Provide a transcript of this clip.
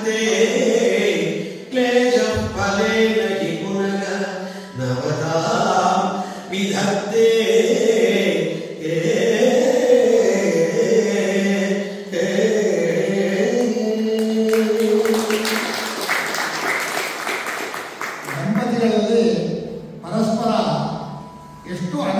भजते क्लेशं फलेन हि पुनः नवतां विधत्ते ಎಷ್ಟು ಅನ